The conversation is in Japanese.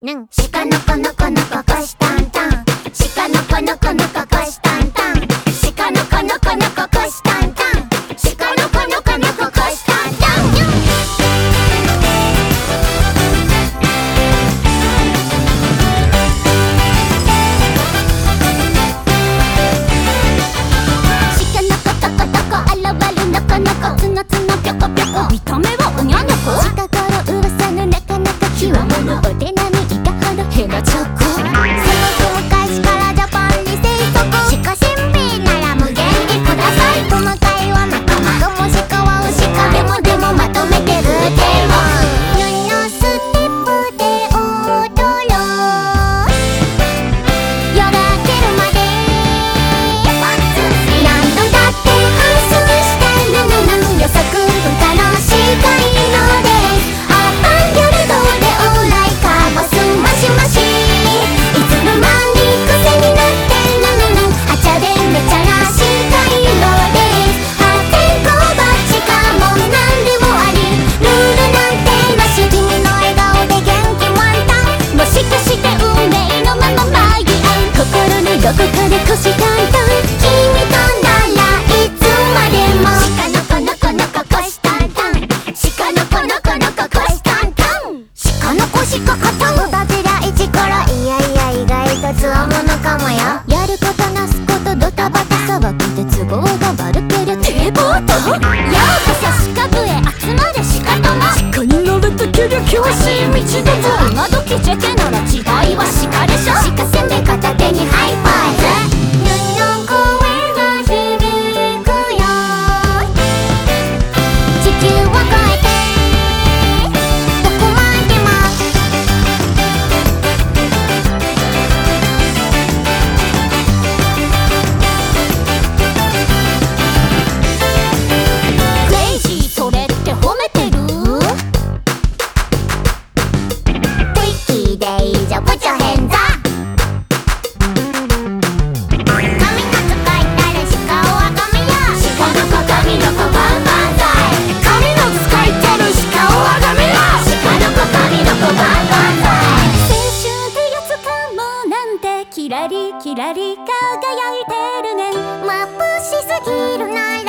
ぬん。鹿のこのこのここしたんたん鹿のこのこのここしたんたんどこかで越したキラリキラリ輝いてるね。眩しすぎるナイ